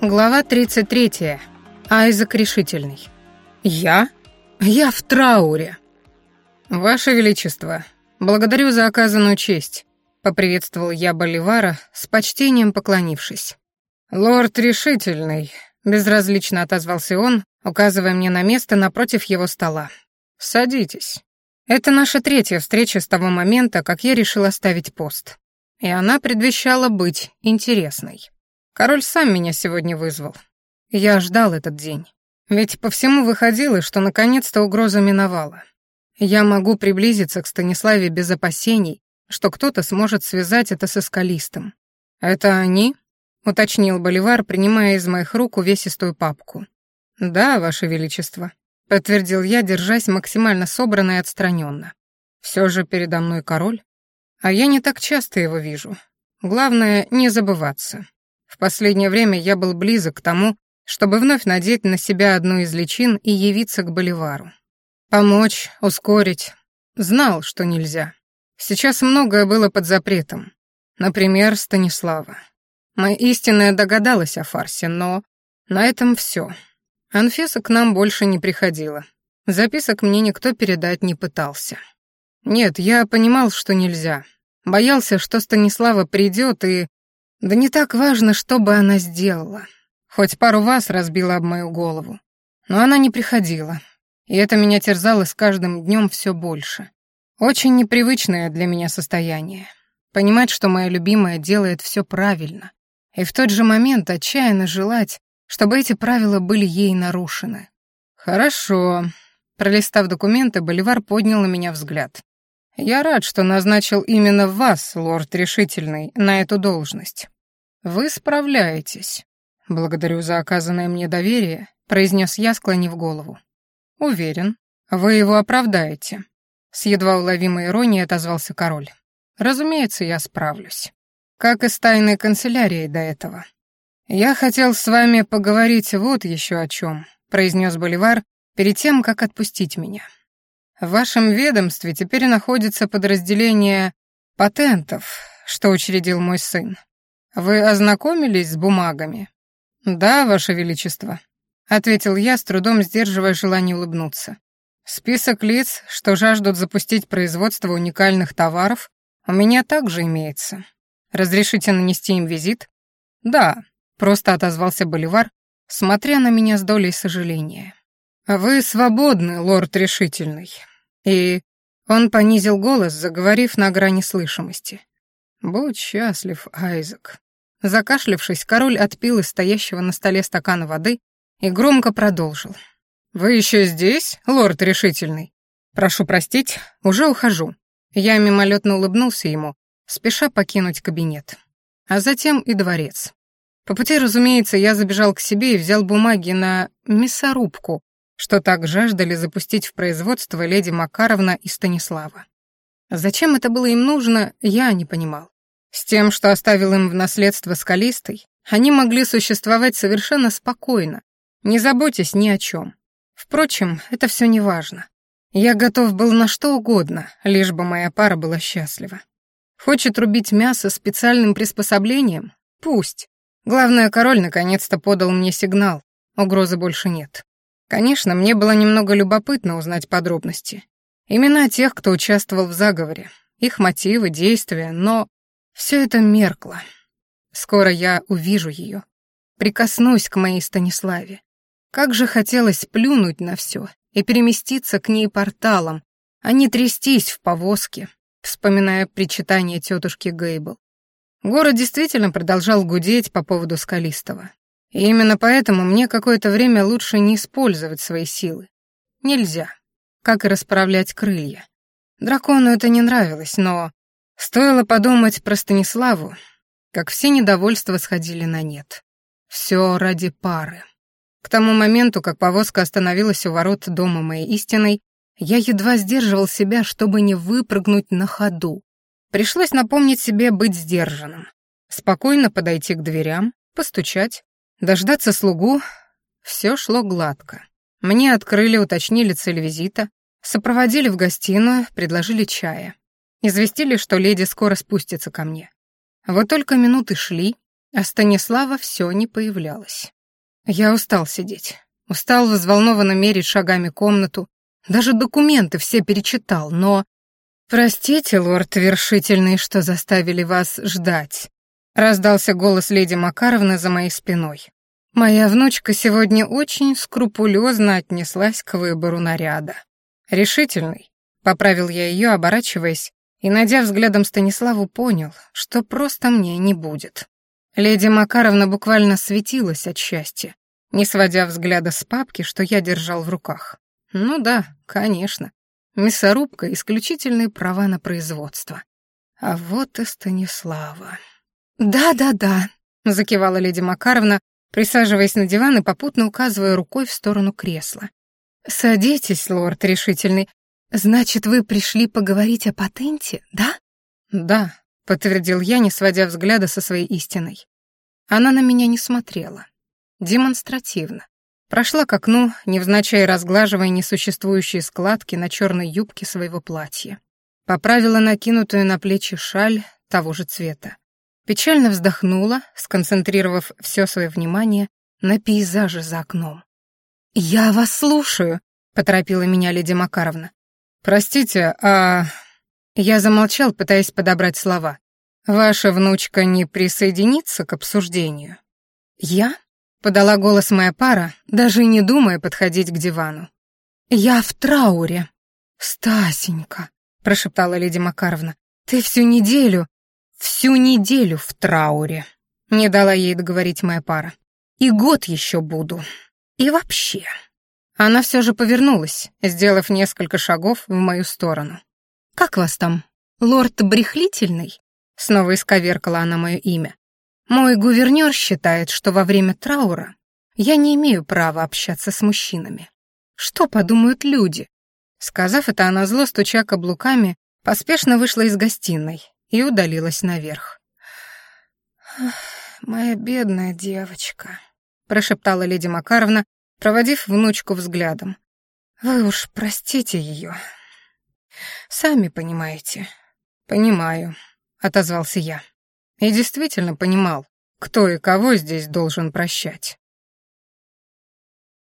Глава 33. Айзек решительный. Я? Я в трауре. Ваше Величество, благодарю за оказанную честь, поприветствовал я Боливара, с почтением поклонившись. Лорд решительный, безразлично отозвался он, указывая мне на место напротив его стола. Садитесь. Это наша третья встреча с того момента, как я решил оставить пост. И она предвещала быть интересной. Король сам меня сегодня вызвал. Я ждал этот день. Ведь по всему выходило, что наконец-то угроза миновала. Я могу приблизиться к Станиславе без опасений, что кто-то сможет связать это со скалистом. «Это они?» — уточнил Боливар, принимая из моих рук увесистую папку. «Да, Ваше Величество», — подтвердил я, держась максимально собранно и отстраненно. «Все же передо мной король, а я не так часто его вижу. Главное, не забываться. В последнее время я был близок к тому, чтобы вновь надеть на себя одну из личин и явиться к Боливару. Помочь, ускорить. Знал, что нельзя. Сейчас многое было под запретом. Например, Станислава. Моя истинная догадалась о фарсе, но на этом все. Анфеса к нам больше не приходила. Записок мне никто передать не пытался. Нет, я понимал, что нельзя. Боялся, что Станислава придет и да не так важно, что бы она сделала. Хоть пару вас разбила об мою голову. Но она не приходила. И это меня терзало с каждым днем все больше. Очень непривычное для меня состояние. Понимать, что моя любимая делает все правильно. И в тот же момент отчаянно желать, чтобы эти правила были ей нарушены. «Хорошо». Пролистав документы, Боливар поднял на меня взгляд. Я рад, что назначил именно вас, лорд Решительный, на эту должность. Вы справляетесь. Благодарю за оказанное мне доверие, произнес я, склонив голову. Уверен, вы его оправдаете. С едва уловимой иронией отозвался король. Разумеется, я справлюсь. Как и с тайной канцелярией до этого. Я хотел с вами поговорить вот еще о чем, произнес Боливар перед тем, как отпустить меня. В вашем ведомстве теперь находится подразделение патентов, что учредил мой сын. Вы ознакомились с бумагами? Да, ваше величество, ответил я, с трудом сдерживая желание улыбнуться. Список лиц, что жаждут запустить производство уникальных товаров, у меня также имеется. Разрешите нанести им визит? Да, просто отозвался Боливар, смотря на меня с долей сожаления. «Вы свободны, лорд решительный. И он понизил голос, заговорив на грани слышимости. «Будь счастлив, Айзек». Закашлявшись, король отпил из стоящего на столе стакана воды и громко продолжил. «Вы еще здесь, лорд решительный? Прошу простить, уже ухожу». Я мимолетно улыбнулся ему, спеша покинуть кабинет. А затем и дворец. По пути, разумеется, я забежал к себе и взял бумаги на мясорубку, что так жаждали запустить в производство леди Макаровна и Станислава. Зачем это было им нужно, я не понимал. С тем, что оставил им в наследство скалистый, они могли существовать совершенно спокойно, не заботясь ни о чем. Впрочем, это все не важно. Я готов был на что угодно, лишь бы моя пара была счастлива. Хочет рубить мясо специальным приспособлением? Пусть. Главное, король наконец-то подал мне сигнал. Угрозы больше нет. Конечно, мне было немного любопытно узнать подробности. Имена тех, кто участвовал в заговоре, их мотивы, действия, но все это меркло. Скоро я увижу ее, прикоснусь к моей Станиславе. Как же хотелось плюнуть на все и переместиться к ней порталом, а не трястись в повозке, вспоминая причитание тетушки Гейбл. Город действительно продолжал гудеть по поводу Скалистого. И именно поэтому мне какое-то время лучше не использовать свои силы. Нельзя. Как и расправлять крылья. Дракону это не нравилось, но... Стоило подумать про Станиславу, как все недовольства сходили на нет. Все ради пары. К тому моменту, как повозка остановилась у ворот дома моей истиной, я едва сдерживал себя, чтобы не выпрыгнуть на ходу. Пришлось напомнить себе быть сдержанным. Спокойно подойти к дверям, постучать, Дождаться слугу все шло гладко. Мне открыли, уточнили цель визита, сопроводили в гостиную, предложили чая. Известили, что леди скоро спустится ко мне. Вот только минуты шли, а Станислава все не появлялась. Я устал сидеть, устал взволнованно мерить шагами комнату, даже документы все перечитал, но... «Простите, лорд Вершительный, что заставили вас ждать», — раздался голос леди Макаровны за моей спиной. «Моя внучка сегодня очень скрупулезно отнеслась к выбору наряда. Решительный», — поправил я ее, оборачиваясь, и, найдя взглядом Станиславу, понял, что просто мне не будет. Леди Макаровна буквально светилась от счастья, не сводя взгляда с папки, что я держал в руках. Ну да, конечно. Мясорубка — исключительные права на производство. А вот и Станислава. «Да-да-да», — закивала леди Макаровна, присаживаясь на диван и попутно указывая рукой в сторону кресла. «Садитесь, лорд решительный. Значит, вы пришли поговорить о патенте, да?» «Да», — подтвердил я, не сводя взгляда со своей истиной. Она на меня не смотрела. Демонстративно. Прошла к окну, невзначай разглаживая несуществующие складки на черной юбке своего платья. Поправила накинутую на плечи шаль того же цвета. Печально вздохнула, сконцентрировав все свое внимание на пейзаже за окном. «Я вас слушаю», — поторопила меня леди Макаровна. «Простите, а...» Я замолчал, пытаясь подобрать слова. «Ваша внучка не присоединится к обсуждению?» «Я?» Подала голос моя пара, даже не думая подходить к дивану. «Я в трауре». «Стасенька», — прошептала леди Макаровна, — «ты всю неделю, всю неделю в трауре». Не дала ей договорить моя пара. «И год еще буду. И вообще». Она все же повернулась, сделав несколько шагов в мою сторону. «Как вас там? Лорд Брехлительный?» Снова исковеркала она мое имя. Мой гувернёр считает, что во время траура я не имею права общаться с мужчинами. Что подумают люди? Сказав это, она зло стуча каблуками, поспешно вышла из гостиной и удалилась наверх. «Моя бедная девочка», — прошептала леди Макаровна, проводив внучку взглядом. «Вы уж простите ее. Сами понимаете». «Понимаю», — отозвался я и действительно понимал, кто и кого здесь должен прощать.